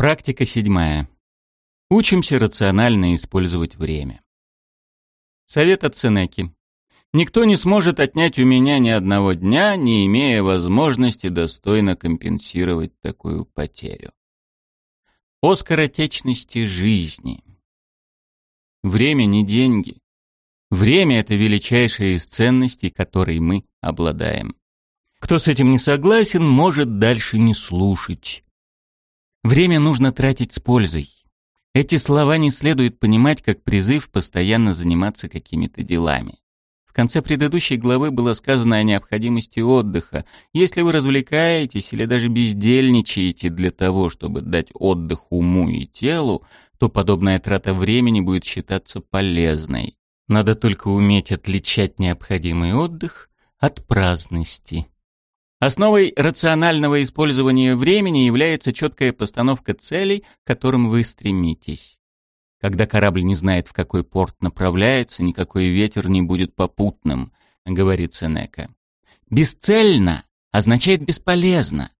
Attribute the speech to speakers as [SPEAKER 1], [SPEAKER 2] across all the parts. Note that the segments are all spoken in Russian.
[SPEAKER 1] Практика седьмая. Учимся рационально использовать время. Совет от Сенеки. Никто не сможет отнять у меня ни одного дня, не имея возможности достойно компенсировать такую потерю. О скоротечности жизни. Время не деньги. Время — это величайшая из ценностей, которой мы обладаем. Кто с этим не согласен, может дальше не слушать. Время нужно тратить с пользой. Эти слова не следует понимать как призыв постоянно заниматься какими-то делами. В конце предыдущей главы было сказано о необходимости отдыха. Если вы развлекаетесь или даже бездельничаете для того, чтобы дать отдых уму и телу, то подобная трата времени будет считаться полезной. Надо только уметь отличать необходимый отдых от праздности. Основой рационального использования времени является четкая постановка целей, к которым вы стремитесь. Когда корабль не знает, в какой порт направляется, никакой ветер не будет попутным, говорит Сенека. Бесцельно означает бесполезно.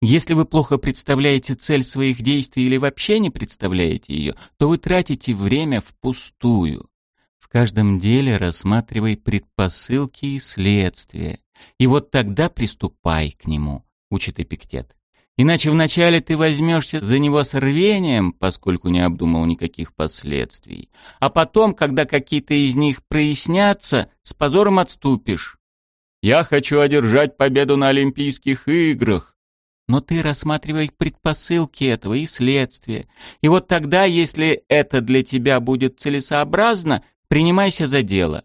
[SPEAKER 1] Если вы плохо представляете цель своих действий или вообще не представляете ее, то вы тратите время впустую. В каждом деле рассматривай предпосылки и следствия. И вот тогда приступай к нему, учит Эпиктет. Иначе вначале ты возьмешься за него с рвением, поскольку не обдумал никаких последствий. А потом, когда какие-то из них прояснятся, с позором отступишь. Я хочу одержать победу на Олимпийских играх. Но ты рассматривай предпосылки этого и следствия. И вот тогда, если это для тебя будет целесообразно, принимайся за дело.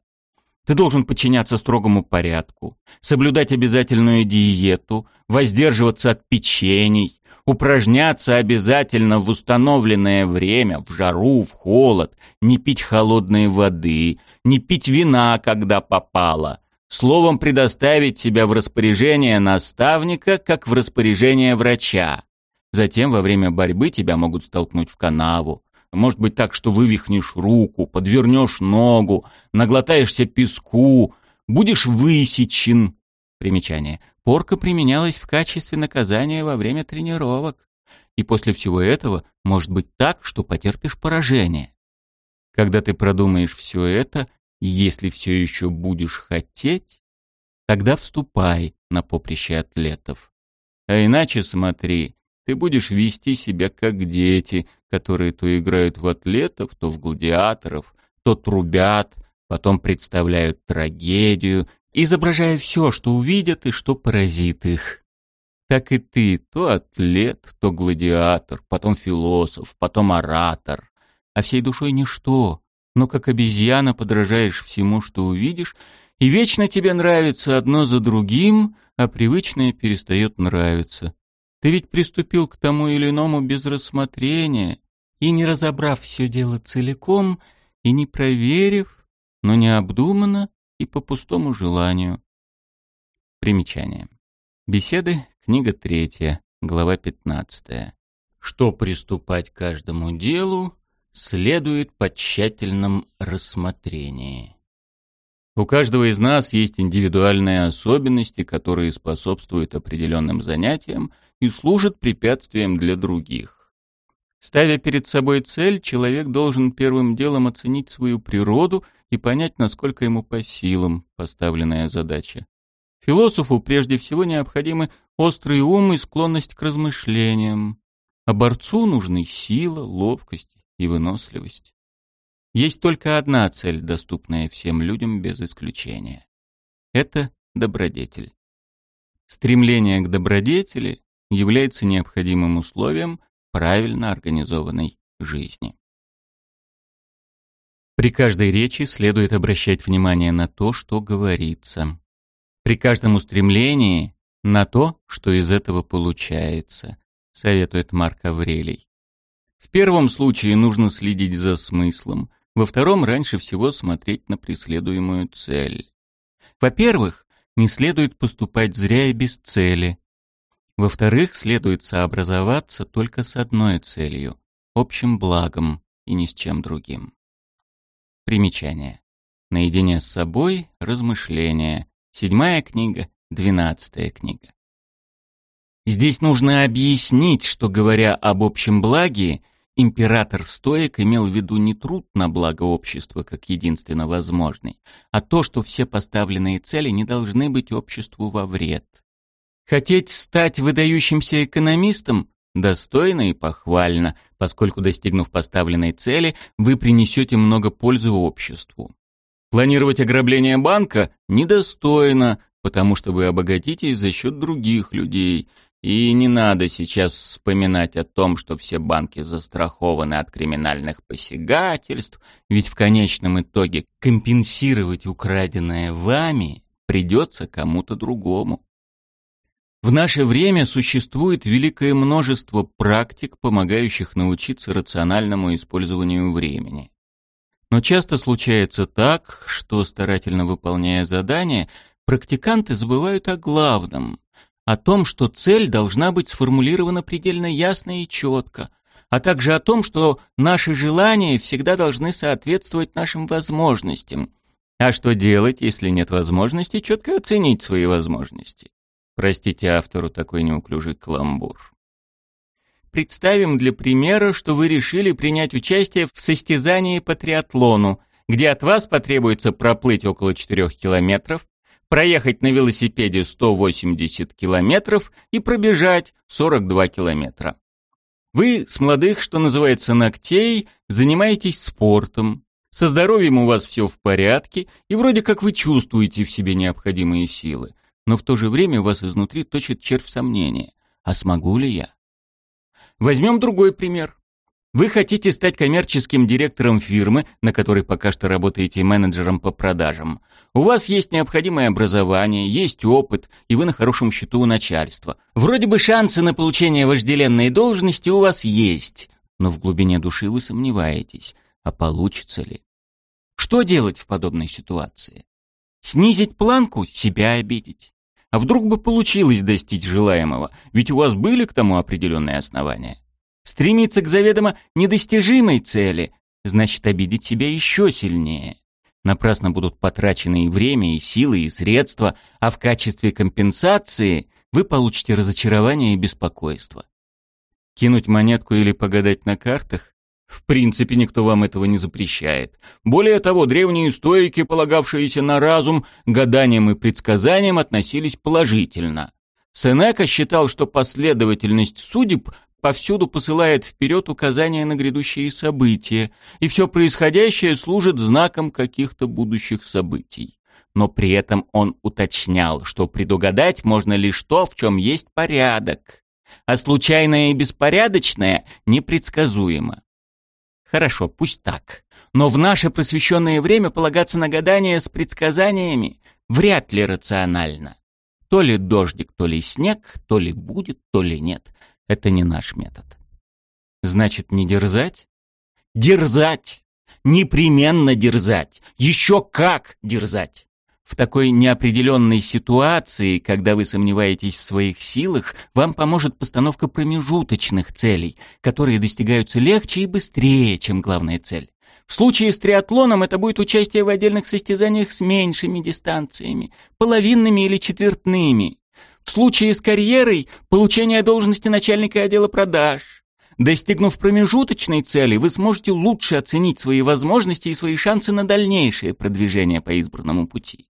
[SPEAKER 1] Ты должен подчиняться строгому порядку, соблюдать обязательную диету, воздерживаться от печений, упражняться обязательно в установленное время, в жару, в холод, не пить холодной воды, не пить вина, когда попало. Словом, предоставить себя в распоряжение наставника, как в распоряжение врача. Затем во время борьбы тебя могут столкнуть в канаву, может быть так, что вывихнешь руку, подвернешь ногу, наглотаешься песку, будешь высечен. Примечание. Порка применялась в качестве наказания во время тренировок. И после всего этого может быть так, что потерпишь поражение. Когда ты продумаешь все это, если все еще будешь хотеть, тогда вступай на поприще атлетов. А иначе смотри, ты будешь вести себя как дети, которые то играют в атлетов, то в гладиаторов, то трубят, потом представляют трагедию, изображая все, что увидят и что поразит их. Так и ты, то атлет, то гладиатор, потом философ, потом оратор, а всей душой ничто, но как обезьяна подражаешь всему, что увидишь, и вечно тебе нравится одно за другим, а привычное перестает нравиться. Ты ведь приступил к тому или иному без рассмотрения и не разобрав все дело целиком, и не проверив, но необдуманно и по пустому желанию. Примечание. Беседы, книга третья, глава пятнадцатая. Что приступать к каждому делу следует по тщательном рассмотрении. У каждого из нас есть индивидуальные особенности, которые способствуют определенным занятиям и служат препятствием для других. Ставя перед собой цель, человек должен первым делом оценить свою природу и понять, насколько ему по силам поставленная задача. Философу прежде всего необходимы острый ум и склонность к размышлениям, а борцу нужны сила, ловкость и выносливость. Есть только одна цель, доступная всем людям без исключения. Это добродетель. Стремление к добродетели является необходимым условием правильно организованной жизни. При каждой речи следует обращать внимание на то, что говорится. При каждом устремлении на то, что из этого получается, советует Марк Аврелий. В первом случае нужно следить за смыслом, во втором раньше всего смотреть на преследуемую цель. Во-первых, не следует поступать зря и без цели. Во-вторых, следует сообразоваться только с одной целью – общим благом и ни с чем другим. Примечание. Наедине с собой – размышления. Седьмая книга, двенадцатая книга. Здесь нужно объяснить, что, говоря об общем благе, император Стоек имел в виду не труд на благо общества как единственно возможный, а то, что все поставленные цели не должны быть обществу во вред. Хотеть стать выдающимся экономистом достойно и похвально, поскольку, достигнув поставленной цели, вы принесете много пользы обществу. Планировать ограбление банка недостойно, потому что вы обогатитесь за счет других людей, и не надо сейчас вспоминать о том, что все банки застрахованы от криминальных посягательств, ведь в конечном итоге компенсировать украденное вами придется кому-то другому. В наше время существует великое множество практик, помогающих научиться рациональному использованию времени. Но часто случается так, что, старательно выполняя задания, практиканты забывают о главном, о том, что цель должна быть сформулирована предельно ясно и четко, а также о том, что наши желания всегда должны соответствовать нашим возможностям. А что делать, если нет возможности четко оценить свои возможности? Простите автору такой неуклюжий каламбур. Представим для примера, что вы решили принять участие в состязании по триатлону, где от вас потребуется проплыть около 4 километров, проехать на велосипеде 180 километров и пробежать 42 километра. Вы с молодых, что называется, ногтей, занимаетесь спортом, со здоровьем у вас все в порядке, и вроде как вы чувствуете в себе необходимые силы, но в то же время вас изнутри точит червь сомнения. А смогу ли я? Возьмем другой пример. Вы хотите стать коммерческим директором фирмы, на которой пока что работаете менеджером по продажам. У вас есть необходимое образование, есть опыт, и вы на хорошем счету у начальства. Вроде бы шансы на получение вожделенной должности у вас есть, но в глубине души вы сомневаетесь, а получится ли. Что делать в подобной ситуации? Снизить планку, себя обидеть. А вдруг бы получилось достичь желаемого, ведь у вас были к тому определенные основания. Стремиться к заведомо недостижимой цели значит обидеть себя еще сильнее. Напрасно будут потрачены и время, и силы, и средства, а в качестве компенсации вы получите разочарование и беспокойство. Кинуть монетку или погадать на картах? В принципе, никто вам этого не запрещает. Более того, древние стойки, полагавшиеся на разум, гаданиям и предсказаниям относились положительно. Сенека считал, что последовательность судеб повсюду посылает вперед указания на грядущие события, и все происходящее служит знаком каких-то будущих событий. Но при этом он уточнял, что предугадать можно лишь то, в чем есть порядок, а случайное и беспорядочное непредсказуемо. Хорошо, пусть так. Но в наше просвещенное время полагаться на гадания с предсказаниями вряд ли рационально. То ли дождик, то ли снег, то ли будет, то ли нет. Это не наш метод. Значит, не дерзать? Дерзать! Непременно дерзать! Еще как дерзать! В такой неопределенной ситуации, когда вы сомневаетесь в своих силах, вам поможет постановка промежуточных целей, которые достигаются легче и быстрее, чем главная цель. В случае с триатлоном это будет участие в отдельных состязаниях с меньшими дистанциями, половинными или четвертными. Случае с карьерой – получение должности начальника отдела продаж. Достигнув промежуточной цели, вы сможете лучше оценить свои возможности и свои шансы на дальнейшее продвижение по избранному пути.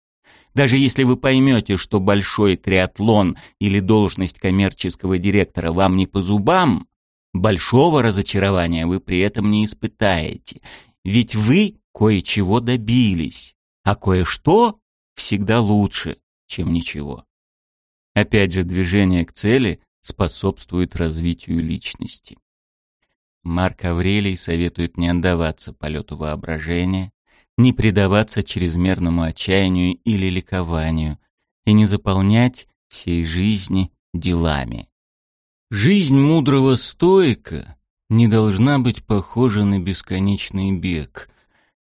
[SPEAKER 1] Даже если вы поймете, что большой триатлон или должность коммерческого директора вам не по зубам, большого разочарования вы при этом не испытаете, ведь вы кое-чего добились, а кое-что всегда лучше, чем ничего. Опять же, движение к цели способствует развитию личности. Марк Аврелий советует не отдаваться полету воображения, не предаваться чрезмерному отчаянию или ликованию и не заполнять всей жизни делами. Жизнь мудрого стоика не должна быть похожа на бесконечный бег,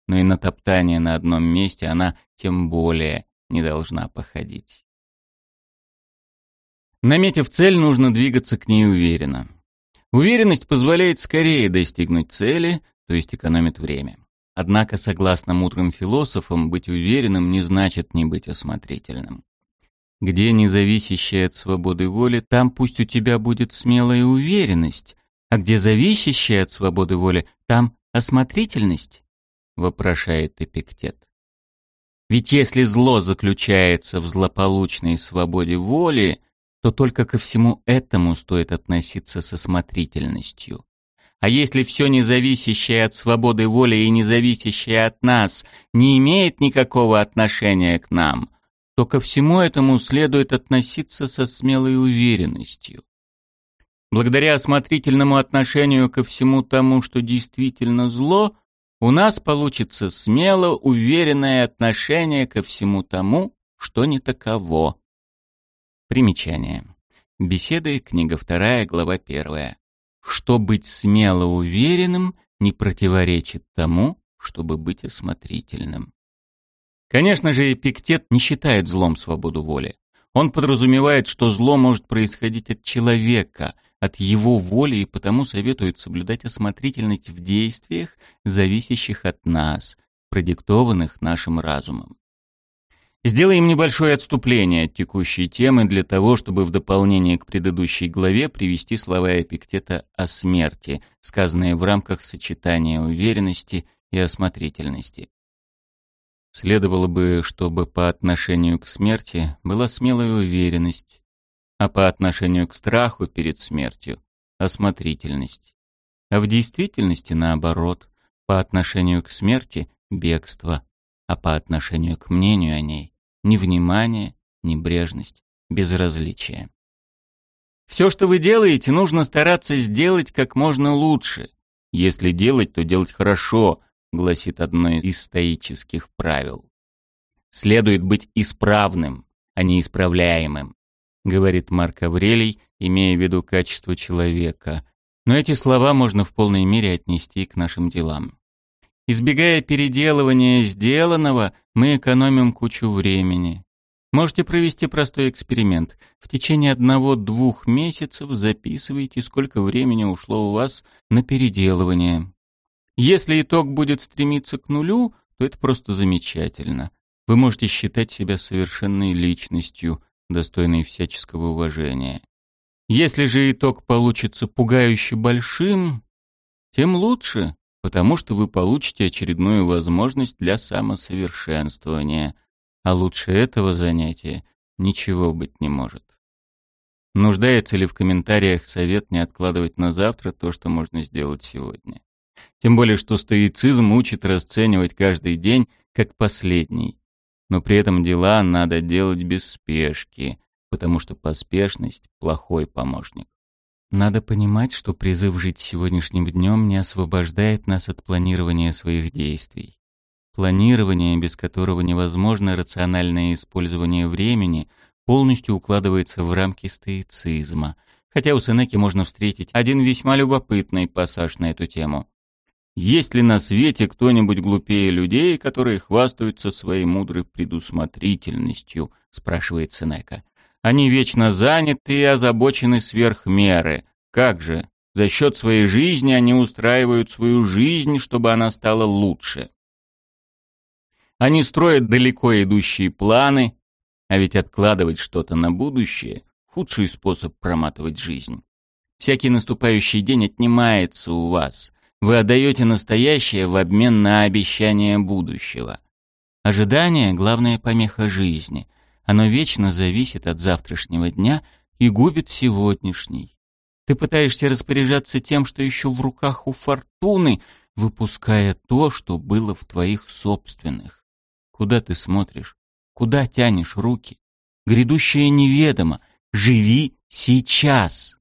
[SPEAKER 1] но и на топтание на одном месте она тем более не должна походить. Наметив цель, нужно двигаться к ней уверенно. Уверенность позволяет скорее достигнуть цели, то есть экономит время. Однако, согласно мудрым философам, быть уверенным не значит не быть осмотрительным. Где независящая от свободы воли, там пусть у тебя будет смелая уверенность, а где зависящая от свободы воли, там осмотрительность, вопрошает Эпиктет. Ведь если зло заключается в злополучной свободе воли, то только ко всему этому стоит относиться со осмотрительностью. А если все независящее от свободы воли и независящее от нас не имеет никакого отношения к нам, то ко всему этому следует относиться со смелой уверенностью. Благодаря осмотрительному отношению ко всему тому, что действительно зло, у нас получится смело уверенное отношение ко всему тому, что не таково. Примечание. Беседы, книга 2, глава 1 что быть смело уверенным не противоречит тому, чтобы быть осмотрительным. Конечно же, Эпиктет не считает злом свободу воли. Он подразумевает, что зло может происходить от человека, от его воли, и потому советует соблюдать осмотрительность в действиях, зависящих от нас, продиктованных нашим разумом. Сделаем небольшое отступление от текущей темы для того, чтобы в дополнение к предыдущей главе привести слова Эпиктета о смерти, сказанные в рамках сочетания уверенности и осмотрительности. Следовало бы, чтобы по отношению к смерти была смелая уверенность, а по отношению к страху перед смертью — осмотрительность. А в действительности наоборот, по отношению к смерти — бегство, а по отношению к мнению о ней ни внимание, небрежность, безразличие. Все, что вы делаете, нужно стараться сделать как можно лучше. Если делать, то делать хорошо, гласит одно из стоических правил. Следует быть исправным, а не исправляемым, говорит Марк Аврелий, имея в виду качество человека. Но эти слова можно в полной мере отнести к нашим делам. Избегая переделывания сделанного, мы экономим кучу времени. Можете провести простой эксперимент. В течение одного-двух месяцев записывайте, сколько времени ушло у вас на переделывание. Если итог будет стремиться к нулю, то это просто замечательно. Вы можете считать себя совершенной личностью, достойной всяческого уважения. Если же итог получится пугающе большим, тем лучше потому что вы получите очередную возможность для самосовершенствования, а лучше этого занятия ничего быть не может. Нуждается ли в комментариях совет не откладывать на завтра то, что можно сделать сегодня? Тем более, что стоицизм учит расценивать каждый день как последний. Но при этом дела надо делать без спешки, потому что поспешность – плохой помощник. Надо понимать, что призыв жить сегодняшним днем не освобождает нас от планирования своих действий. Планирование, без которого невозможно рациональное использование времени, полностью укладывается в рамки стоицизма, хотя у Сенеки можно встретить один весьма любопытный пассаж на эту тему. «Есть ли на свете кто-нибудь глупее людей, которые хвастаются своей мудрой предусмотрительностью?» — спрашивает Сенека. Они вечно заняты и озабочены сверх меры. Как же? За счет своей жизни они устраивают свою жизнь, чтобы она стала лучше. Они строят далеко идущие планы, а ведь откладывать что-то на будущее – худший способ проматывать жизнь. Всякий наступающий день отнимается у вас. Вы отдаете настоящее в обмен на обещание будущего. Ожидание – главная помеха жизни. Оно вечно зависит от завтрашнего дня и губит сегодняшний. Ты пытаешься распоряжаться тем, что еще в руках у фортуны, выпуская то, что было в твоих собственных. Куда ты смотришь? Куда тянешь руки? Грядущее неведомо. Живи сейчас.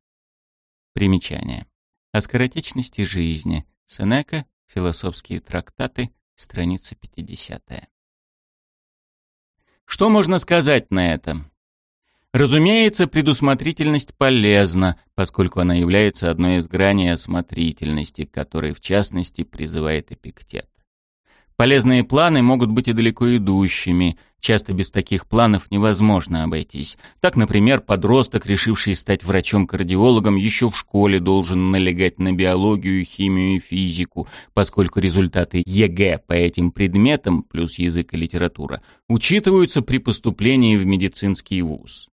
[SPEAKER 1] Примечание. О скоротечности жизни. Сенека. Философские трактаты. Страница 50. Что можно сказать на это? Разумеется, предусмотрительность полезна, поскольку она является одной из граней осмотрительности, которой в частности призывает Эпиктет. Полезные планы могут быть и далеко идущими, Часто без таких планов невозможно обойтись. Так, например, подросток, решивший стать врачом-кардиологом, еще в школе должен налегать на биологию, химию и физику, поскольку результаты ЕГЭ по этим предметам, плюс язык и литература, учитываются при поступлении в медицинский вуз.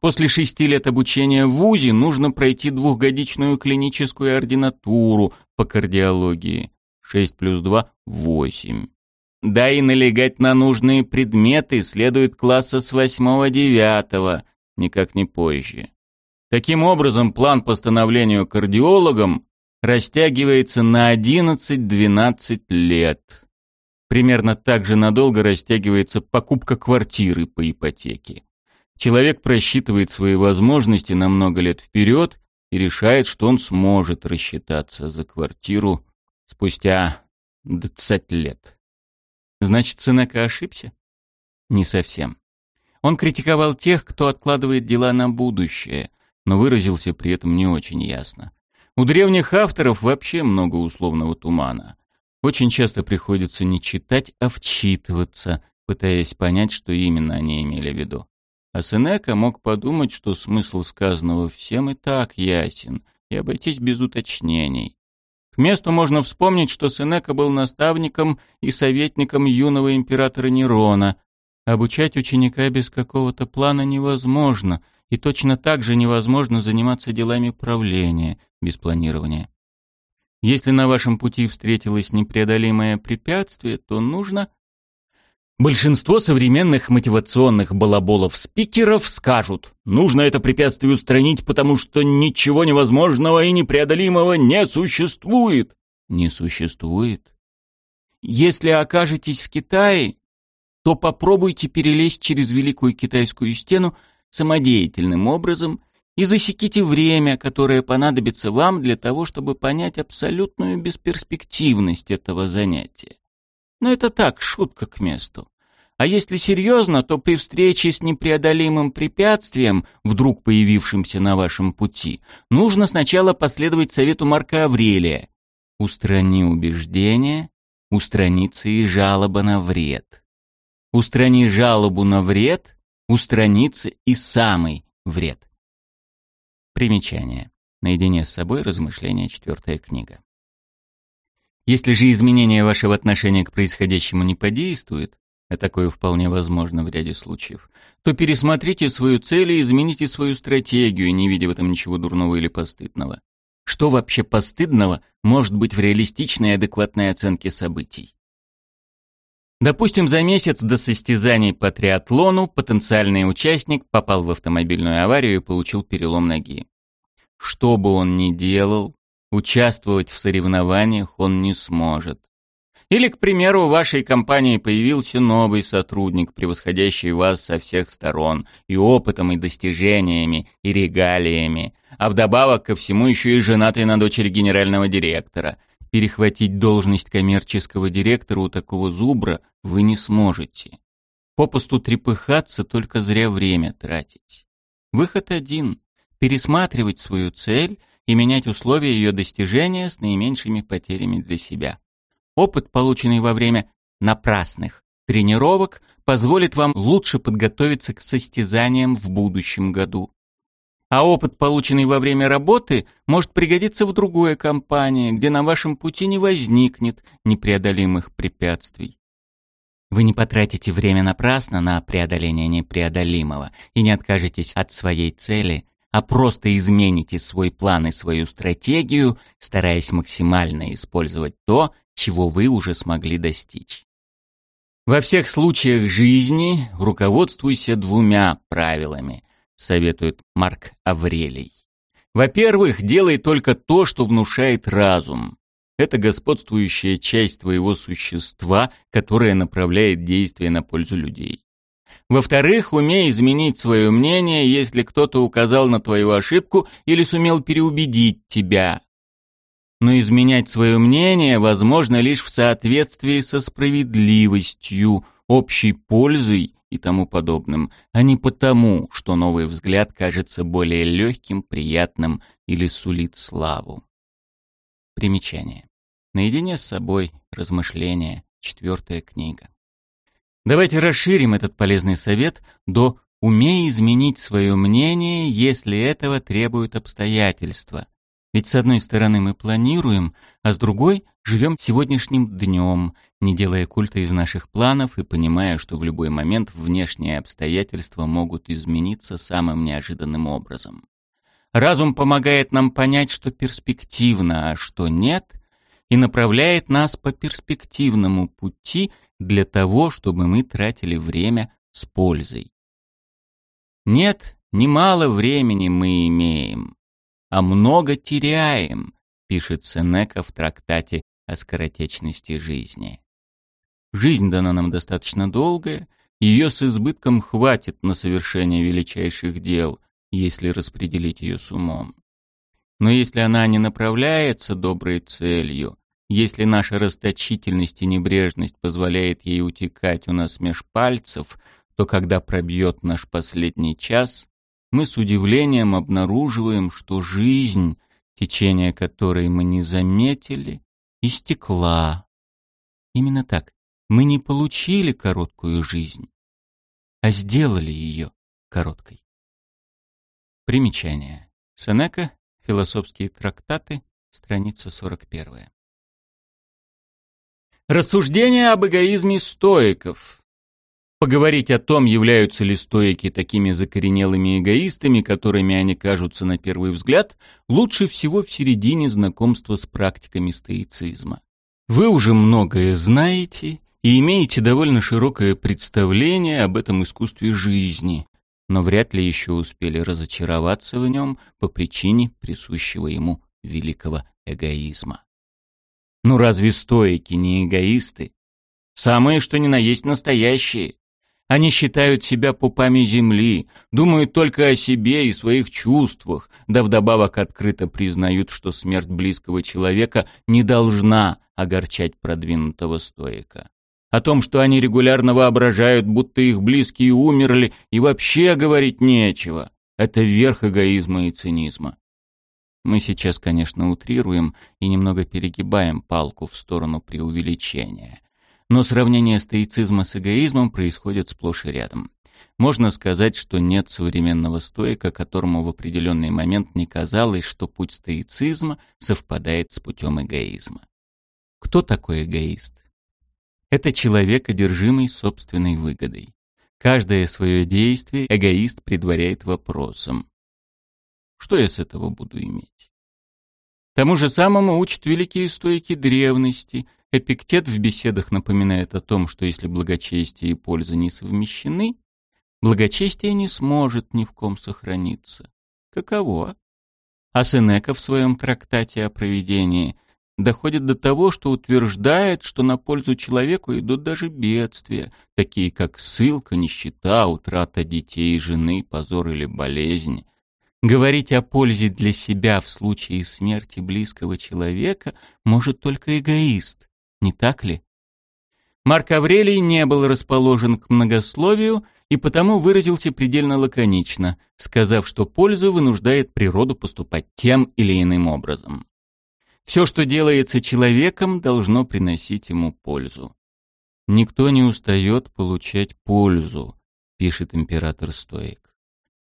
[SPEAKER 1] После шести лет обучения в ВУЗе нужно пройти двухгодичную клиническую ординатуру по кардиологии. 6 плюс 2 – 8. Да и налегать на нужные предметы следует класса с восьмого-девятого, никак не позже. Таким образом, план по становлению кардиологом растягивается на 11-12 лет. Примерно так же надолго растягивается покупка квартиры по ипотеке. Человек просчитывает свои возможности на много лет вперед и решает, что он сможет рассчитаться за квартиру спустя 20 лет. Значит, Сенека ошибся? Не совсем. Он критиковал тех, кто откладывает дела на будущее, но выразился при этом не очень ясно. У древних авторов вообще много условного тумана. Очень часто приходится не читать, а вчитываться, пытаясь понять, что именно они имели в виду. А Сенека мог подумать, что смысл сказанного всем и так ясен, и обойтись без уточнений. К месту можно вспомнить, что Сенека был наставником и советником юного императора Нерона. Обучать ученика без какого-то плана невозможно, и точно так же невозможно заниматься делами правления без планирования. Если на вашем пути встретилось непреодолимое препятствие, то нужно Большинство современных мотивационных балаболов-спикеров скажут, нужно это препятствие устранить, потому что ничего невозможного и непреодолимого не существует. Не существует. Если окажетесь в Китае, то попробуйте перелезть через Великую Китайскую стену самодеятельным образом и засеките время, которое понадобится вам для того, чтобы понять абсолютную бесперспективность этого занятия. Но это так, шутка к месту. А если серьезно, то при встрече с непреодолимым препятствием, вдруг появившимся на вашем пути, нужно сначала последовать совету Марка Аврелия. Устрани убеждение, устранится и жалоба на вред. Устрани жалобу на вред, устранится и самый вред. Примечание. Наедине с собой размышления четвертая книга. Если же изменение вашего отношения к происходящему не подействует, а такое вполне возможно в ряде случаев, то пересмотрите свою цель и измените свою стратегию, не видя в этом ничего дурного или постыдного. Что вообще постыдного может быть в реалистичной и адекватной оценке событий? Допустим, за месяц до состязаний по триатлону потенциальный участник попал в автомобильную аварию и получил перелом ноги. Что бы он ни делал, участвовать в соревнованиях он не сможет. Или, к примеру, в вашей компании появился новый сотрудник, превосходящий вас со всех сторон, и опытом, и достижениями, и регалиями, а вдобавок ко всему еще и женатый на дочери генерального директора. Перехватить должность коммерческого директора у такого зубра вы не сможете. Попусту трепыхаться, только зря время тратить. Выход один – пересматривать свою цель и менять условия ее достижения с наименьшими потерями для себя. Опыт, полученный во время напрасных тренировок, позволит вам лучше подготовиться к состязаниям в будущем году. А опыт, полученный во время работы, может пригодиться в другой компании, где на вашем пути не возникнет непреодолимых препятствий. Вы не потратите время напрасно на преодоление непреодолимого и не откажетесь от своей цели, а просто измените свой план и свою стратегию, стараясь максимально использовать то, чего вы уже смогли достичь. Во всех случаях жизни руководствуйся двумя правилами, советует Марк Аврелий. Во-первых, делай только то, что внушает разум. Это господствующая часть твоего существа, которая направляет действия на пользу людей. Во-вторых, умей изменить свое мнение, если кто-то указал на твою ошибку или сумел переубедить тебя, но изменять свое мнение возможно лишь в соответствии со справедливостью, общей пользой и тому подобным, а не потому, что новый взгляд кажется более легким, приятным или сулит славу. Примечание. Наедине с собой. Размышления. Четвертая книга. Давайте расширим этот полезный совет до «умей изменить свое мнение, если этого требуют обстоятельства». Ведь с одной стороны мы планируем, а с другой живем сегодняшним днем, не делая культа из наших планов и понимая, что в любой момент внешние обстоятельства могут измениться самым неожиданным образом. Разум помогает нам понять, что перспективно, а что нет, и направляет нас по перспективному пути для того, чтобы мы тратили время с пользой. Нет, немало времени мы имеем, а много теряем, пишет Сенека в трактате о скоротечности жизни. Жизнь дана нам достаточно долгая, ее с избытком хватит на совершение величайших дел, если распределить ее с умом. Но если она не направляется доброй целью, если наша расточительность и небрежность позволяет ей утекать у нас меж пальцев, то когда пробьет наш последний час, мы с удивлением обнаруживаем, что жизнь, течение которой мы не заметили, истекла. Именно так. Мы не получили короткую жизнь, а сделали ее короткой. Примечание. Сенека. Философские трактаты. Страница 41. Рассуждение об эгоизме стоиков. Поговорить о том, являются ли стоики такими закоренелыми эгоистами, которыми они кажутся на первый взгляд, лучше всего в середине знакомства с практиками стоицизма. Вы уже многое знаете и имеете довольно широкое представление об этом искусстве жизни, но вряд ли еще успели разочароваться в нем по причине присущего ему великого эгоизма. Ну разве стоики не эгоисты? Самые, что ни на есть настоящие. Они считают себя пупами земли, думают только о себе и своих чувствах, да вдобавок открыто признают, что смерть близкого человека не должна огорчать продвинутого стоика. О том, что они регулярно воображают, будто их близкие умерли, и вообще говорить нечего. Это верх эгоизма и цинизма. Мы сейчас, конечно, утрируем и немного перегибаем палку в сторону преувеличения. Но сравнение стоицизма с эгоизмом происходит сплошь и рядом. Можно сказать, что нет современного стоика, которому в определенный момент не казалось, что путь стоицизма совпадает с путем эгоизма. Кто такой эгоист? Это человек, одержимый собственной выгодой. Каждое свое действие эгоист предваряет вопросом. Что я с этого буду иметь? Тому же самому учат великие стойки древности, Эпиктет в беседах напоминает о том, что если благочестие и польза не совмещены, благочестие не сможет ни в ком сохраниться. Каково? А Сенека в своем трактате о провидении доходит до того, что утверждает, что на пользу человеку идут даже бедствия, такие как ссылка, нищета, утрата детей и жены, позор или болезнь. Говорить о пользе для себя в случае смерти близкого человека может только эгоист, не так ли? Марк Аврелий не был расположен к многословию и потому выразился предельно лаконично, сказав, что польза вынуждает природу поступать тем или иным образом. Все, что делается человеком, должно приносить ему пользу. «Никто не устает получать пользу», — пишет император Стоик.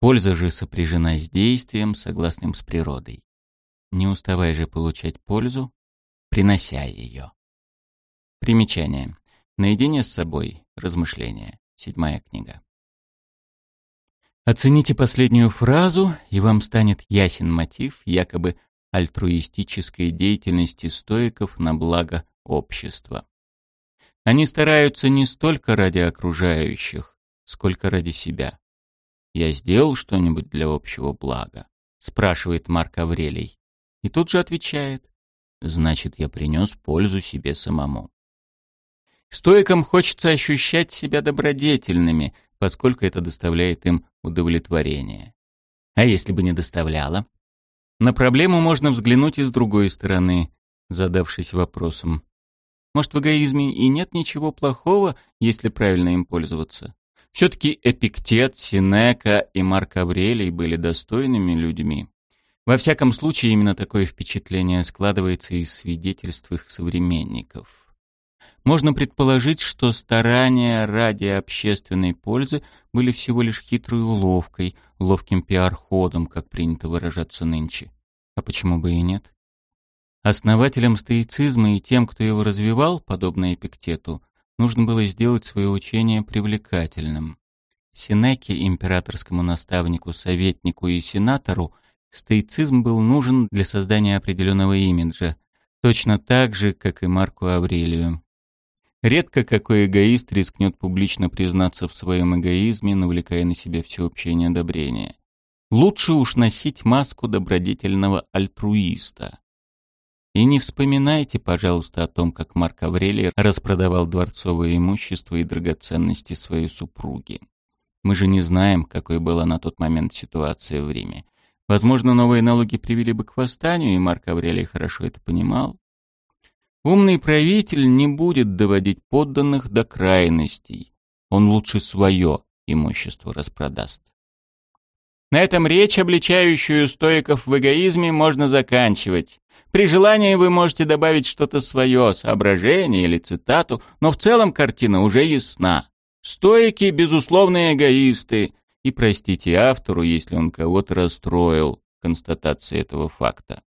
[SPEAKER 1] Польза же сопряжена с действием, согласным с природой. Не уставай же получать пользу, принося ее. Примечание. Наедине с собой. Размышления. Седьмая книга. Оцените последнюю фразу, и вам станет ясен мотив якобы альтруистической деятельности стоиков на благо общества. Они стараются не столько ради окружающих, сколько ради себя. «Я сделал что-нибудь для общего блага?» — спрашивает Марк Аврелий. И тут же отвечает, «Значит, я принес пользу себе самому». Стоикам хочется ощущать себя добродетельными, поскольку это доставляет им удовлетворение. А если бы не доставляло? На проблему можно взглянуть и с другой стороны, задавшись вопросом. Может, в эгоизме и нет ничего плохого, если правильно им пользоваться? Все-таки Эпиктет, Синека и Марк Аврелий были достойными людьми. Во всяком случае, именно такое впечатление складывается из свидетельств их современников. можно предположить, что старания ради общественной пользы были всего лишь хитрой уловкой, ловким пиар-ходом, как принято выражаться нынче. А почему бы и нет? Основателям стоицизма и тем, кто его развивал, подобно Эпиктету, нужно было сделать свое учение привлекательным. Сенеке, императорскому наставнику, советнику и сенатору, стоицизм был нужен для создания определенного имиджа, точно так же, как и Марку Аврелию. Редко какой эгоист рискнет публично признаться в своем эгоизме, навлекая на себя всеобщее неодобрение. Лучше уж носить маску добродетельного альтруиста. И не вспоминайте, пожалуйста, о том, как Марк Аврелий распродавал дворцовое имущество и драгоценности своей супруги. Мы же не знаем, какой была на тот момент ситуация в Риме. Возможно, новые налоги привели бы к восстанию, и Марк Аврелий хорошо это понимал. Умный правитель не будет доводить подданных до крайностей. Он лучше свое имущество распродаст. На этом речь, обличающую стоиков в эгоизме, можно заканчивать. При желании вы можете добавить что-то свое, соображение или цитату, но в целом картина уже ясна. Стоики – безусловные эгоисты. И простите автору, если он кого-то расстроил констатацией этого факта.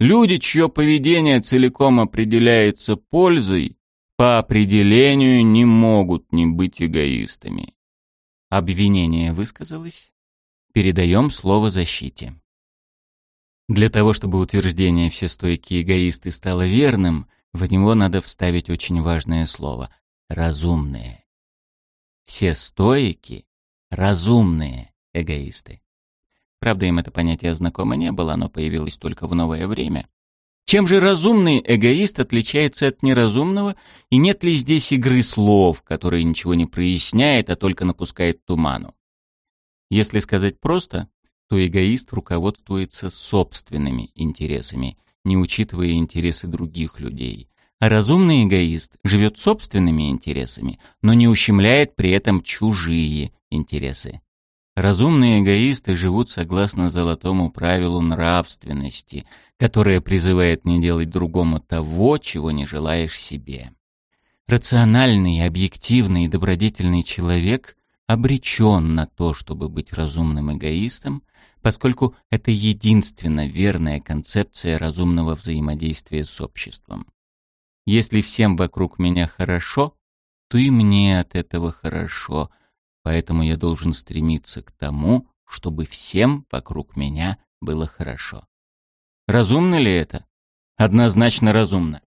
[SPEAKER 1] Люди, чье поведение целиком определяется пользой, по определению не могут не быть эгоистами. Обвинение высказалось? Передаем слово защите. Для того, чтобы утверждение «все стойкие эгоисты» стало верным, в него надо вставить очень важное слово — «разумные». Все стоики — разумные эгоисты. Правда, им это понятие знакомо не было, оно появилось только в новое время. Чем же разумный эгоист отличается от неразумного, и нет ли здесь игры слов, которая ничего не проясняет, а только напускает туману? Если сказать просто, то эгоист руководствуется собственными интересами, не учитывая интересы других людей. А разумный эгоист живет собственными интересами, но не ущемляет при этом чужие интересы. Разумные эгоисты живут согласно золотому правилу нравственности, которое призывает не делать другому того, чего не желаешь себе. Рациональный, объективный и добродетельный человек обречен на то, чтобы быть разумным эгоистом, поскольку это единственно верная концепция разумного взаимодействия с обществом. Если всем вокруг меня хорошо, то и мне от этого хорошо, Поэтому я должен стремиться к тому, чтобы всем вокруг меня было хорошо. Разумно ли это? Однозначно разумно.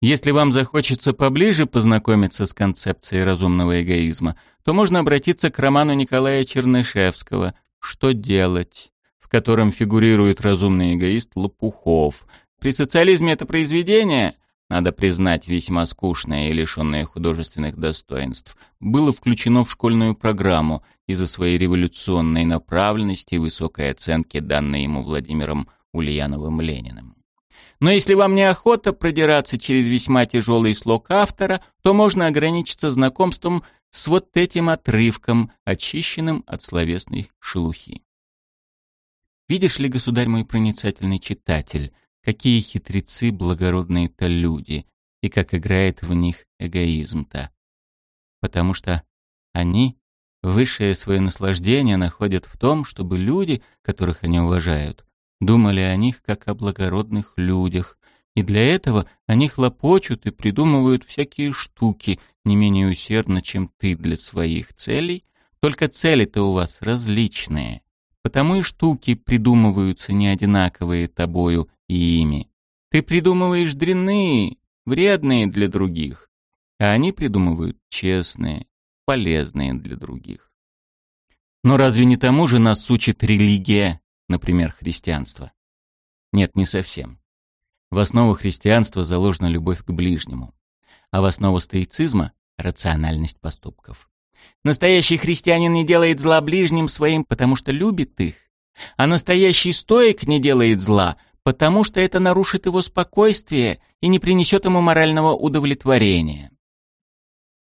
[SPEAKER 1] Если вам захочется поближе познакомиться с концепцией разумного эгоизма, то можно обратиться к роману Николая Чернышевского «Что делать?», в котором фигурирует разумный эгоист Лопухов. При социализме это произведение надо признать, весьма скучное и лишенное художественных достоинств, было включено в школьную программу из-за своей революционной направленности и высокой оценки, данной ему Владимиром Ульяновым-Лениным. Но если вам неохота продираться через весьма тяжелый слог автора, то можно ограничиться знакомством с вот этим отрывком, очищенным от словесной шелухи. Видишь ли, государь мой проницательный читатель, Какие хитрецы благородные-то люди, и как играет в них эгоизм-то. Потому что они высшее свое наслаждение находят в том, чтобы люди, которых они уважают, думали о них как о благородных людях, и для этого они хлопочут и придумывают всякие штуки не менее усердно, чем ты для своих целей, только цели-то у вас различные. Потому и штуки придумываются не одинаковые тобою и ими. Ты придумываешь дрянные, вредные для других, а они придумывают честные, полезные для других. Но разве не тому же нас учит религия, например, христианство? Нет, не совсем. В основу христианства заложена любовь к ближнему, а в основу стоицизма – рациональность поступков. Настоящий христианин не делает зла ближним своим, потому что любит их, а настоящий стоик не делает зла, потому что это нарушит его спокойствие и не принесет ему морального удовлетворения.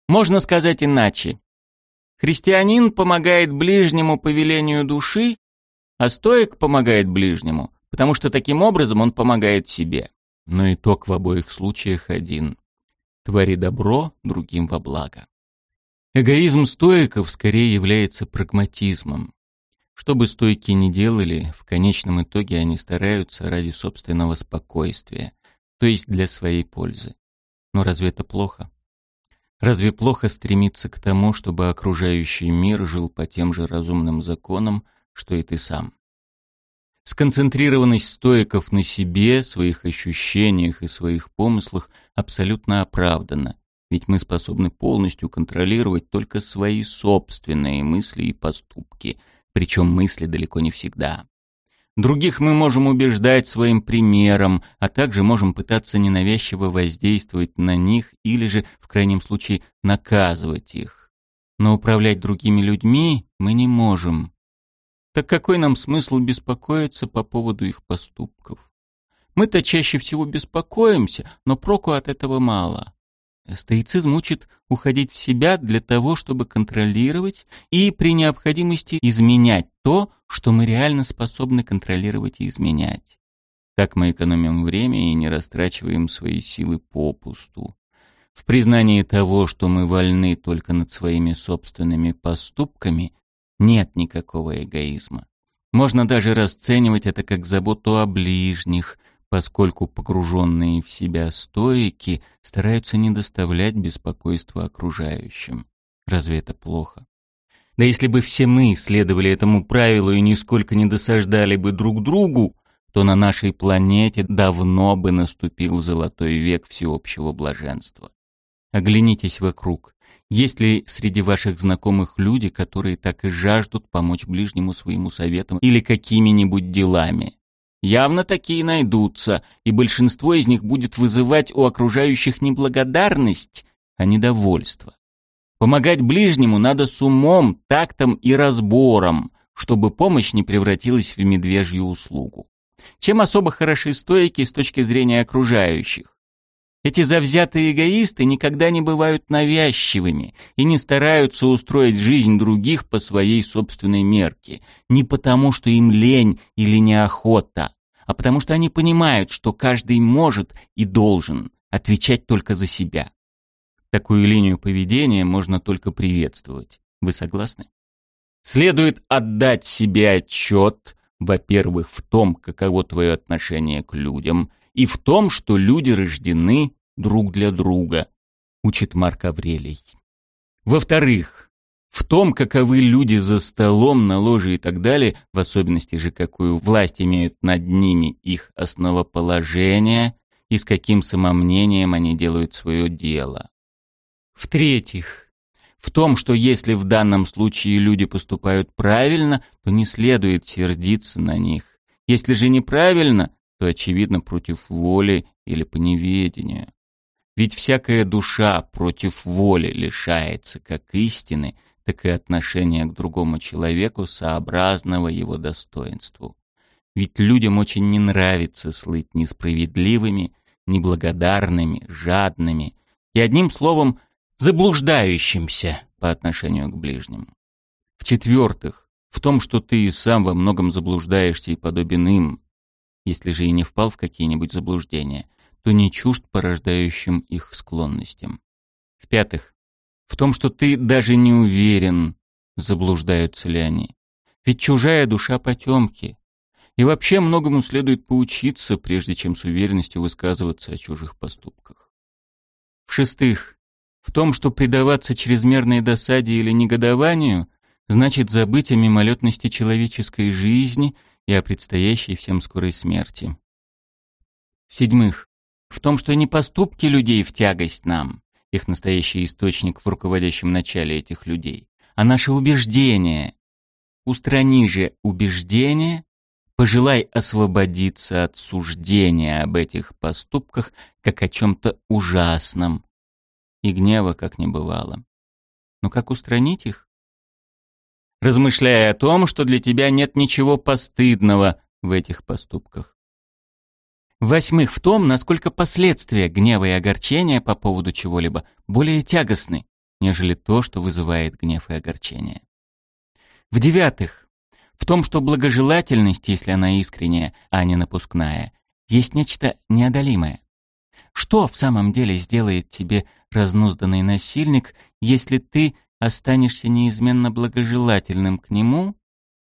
[SPEAKER 1] Можно сказать иначе. Христианин помогает ближнему по велению души, а стоик помогает ближнему, потому что таким образом он помогает себе. Но итог в обоих случаях один. Твори добро другим во благо. Эгоизм стоиков скорее является прагматизмом. Что бы стойки ни делали, в конечном итоге они стараются ради собственного спокойствия, то есть для своей пользы. Но разве это плохо? Разве плохо стремиться к тому, чтобы окружающий мир жил по тем же разумным законам, что и ты сам? Сконцентрированность стоиков на себе, своих ощущениях и своих помыслах абсолютно оправдана, ведь мы способны полностью контролировать только свои собственные мысли и поступки, причем мысли далеко не всегда. Других мы можем убеждать своим примером, а также можем пытаться ненавязчиво воздействовать на них или же, в крайнем случае, наказывать их. Но управлять другими людьми мы не можем. Так какой нам смысл беспокоиться по поводу их поступков? Мы-то чаще всего беспокоимся, но проку от этого мало. Стоицизм учит уходить в себя для того, чтобы контролировать и при необходимости изменять то, что мы реально способны контролировать и изменять. Так мы экономим время и не растрачиваем свои силы попусту. В признании того, что мы вольны только над своими собственными поступками, нет никакого эгоизма. Можно даже расценивать это как заботу о ближних, поскольку погруженные в себя стоики стараются не доставлять беспокойства окружающим. Разве это плохо? Да если бы все мы следовали этому правилу и нисколько не досаждали бы друг другу, то на нашей планете давно бы наступил золотой век всеобщего блаженства. Оглянитесь вокруг. Есть ли среди ваших знакомых люди, которые так и жаждут помочь ближнему своему советом или какими-нибудь делами? Явно такие найдутся, и большинство из них будет вызывать у окружающих не благодарность, а недовольство. Помогать ближнему надо с умом, тактом и разбором, чтобы помощь не превратилась в медвежью услугу. Чем особо хороши стойки с точки зрения окружающих? Эти завзятые эгоисты никогда не бывают навязчивыми и не стараются устроить жизнь других по своей собственной мерке, не потому что им лень или неохота, а потому что они понимают, что каждый может и должен отвечать только за себя. Такую линию поведения можно только приветствовать. Вы согласны? Следует отдать себе отчет, во-первых, в том, каково твое отношение к людям, и в том, что люди рождены друг для друга, учит Марк Аврелий. Во-вторых, в том, каковы люди за столом, на ложе и так далее, в особенности же, какую власть имеют над ними их основоположение и с каким самомнением они делают свое дело. В-третьих, в том, что если в данном случае люди поступают правильно, то не следует сердиться на них. Если же неправильно, то очевидно против воли или по неведению. Ведь всякая душа против воли лишается как истины, так и отношения к другому человеку сообразного его достоинству. Ведь людям очень не нравится слыть несправедливыми, неблагодарными, жадными и, одним словом, заблуждающимся по отношению к ближним. В-четвертых, в том, что ты и сам во многом заблуждаешься и подобен им, если же и не впал в какие-нибудь заблуждения, то не чужд порождающим их склонностям. В-пятых, в том, что ты даже не уверен, заблуждаются ли они. Ведь чужая душа потемки. И вообще многому следует поучиться, прежде чем с уверенностью высказываться о чужих поступках. В-шестых, в том, что предаваться чрезмерной досаде или негодованию значит забыть о мимолетности человеческой жизни и о предстоящей всем скорой смерти. В-седьмых, в том, что не поступки людей в тягость нам, их настоящий источник в руководящем начале этих людей, а наши убеждения. Устрани же убеждения, пожелай освободиться от суждения об этих поступках как о чем-то ужасном, и гнева как не бывало. Но как устранить их? Размышляя о том, что для тебя нет ничего постыдного в этих поступках. Восьмых в том, насколько последствия гнева и огорчения по поводу чего-либо более тягостны, нежели то, что вызывает гнев и огорчение. В-девятых, в том, что благожелательность, если она искренняя, а не напускная, есть нечто неодолимое. Что в самом деле сделает тебе разнузданный насильник, если ты останешься неизменно благожелательным к нему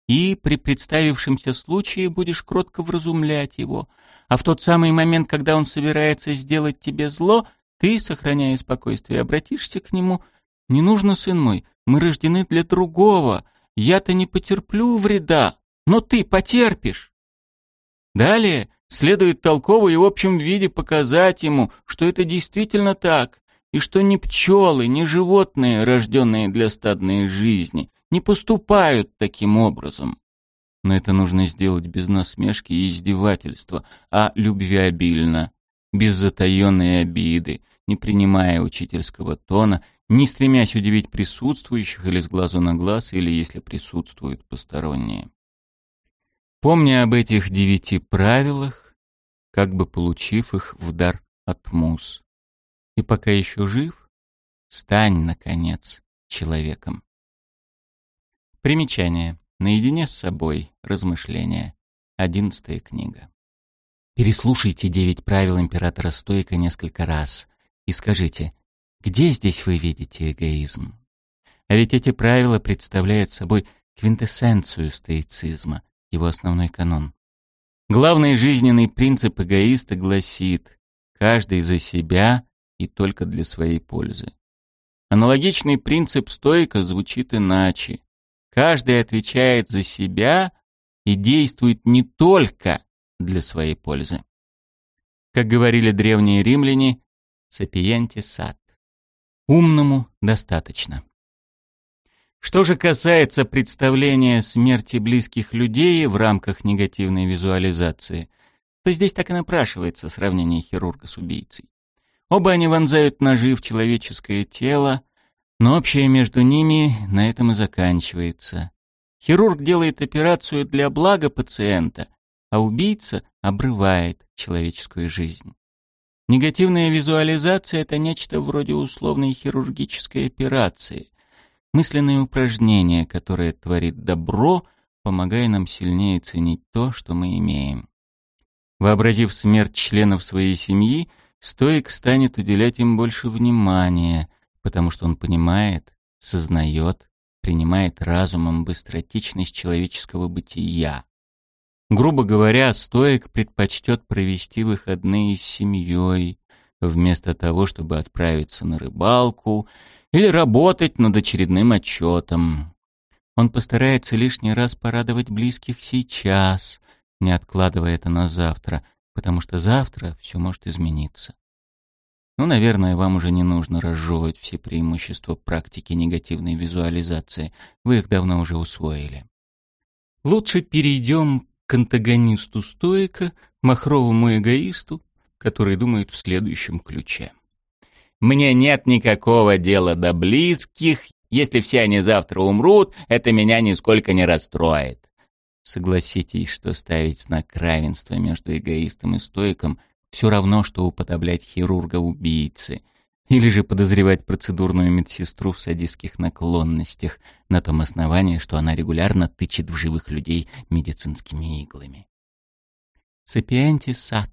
[SPEAKER 1] и при представившемся случае будешь кротко вразумлять его, а в тот самый момент, когда он собирается сделать тебе зло, ты, сохраняя спокойствие, обратишься к нему. «Не нужно, сын мой, мы рождены для другого. Я-то не потерплю вреда, но ты потерпишь». Далее следует толково и в общем виде показать ему, что это действительно так, и что ни пчелы, ни животные, рожденные для стадной жизни, не поступают таким образом. Но это нужно сделать без насмешки и издевательства, а любвеобильно, без затаенной обиды, не принимая учительского тона, не стремясь удивить присутствующих или с глазу на глаз, или если присутствуют посторонние. Помня об этих девяти правилах, как бы получив их в дар от муз. И пока еще жив, стань, наконец, человеком. Примечание. Наедине с собой. Размышления. Одиннадцатая книга. Переслушайте девять правил императора Стоика несколько раз и скажите, где здесь вы видите эгоизм? А ведь эти правила представляют собой квинтэссенцию стоицизма, его основной канон. Главный жизненный принцип эгоиста гласит «каждый за себя и только для своей пользы». Аналогичный принцип стойка звучит иначе. Каждый отвечает за себя и действует не только для своей пользы. Как говорили древние римляне, «сапиенти сад». Умному достаточно. Что же касается представления смерти близких людей в рамках негативной визуализации, то здесь так и напрашивается сравнение хирурга с убийцей. Оба они вонзают ножи в человеческое тело, но общее между ними на этом и заканчивается. Хирург делает операцию для блага пациента, а убийца обрывает человеческую жизнь. Негативная визуализация — это нечто вроде условной хирургической операции, мысленное упражнение, которое творит добро, помогая нам сильнее ценить то, что мы имеем. Вообразив смерть членов своей семьи, стоик станет уделять им больше внимания, потому что он понимает, сознает, принимает разумом быстротечность человеческого бытия. Грубо говоря, стоик предпочтет провести выходные с семьей, вместо того, чтобы отправиться на рыбалку или работать над очередным отчетом. Он постарается лишний раз порадовать близких сейчас, не откладывая это на завтра, потому что завтра все может измениться. Ну, наверное, вам уже не нужно разжевывать все преимущества практики негативной визуализации. Вы их давно уже усвоили. Лучше перейдем к антагонисту стоика, махровому эгоисту, который думает в следующем ключе. «Мне нет никакого дела до близких. Если все они завтра умрут, это меня нисколько не расстроит». Согласитесь, что ставить знак равенства между эгоистом и стоиком все равно, что уподоблять хирурга-убийцы, или же подозревать процедурную медсестру в садистских наклонностях на том основании, что она регулярно тычет в живых людей медицинскими иглами. Сапиенти сад.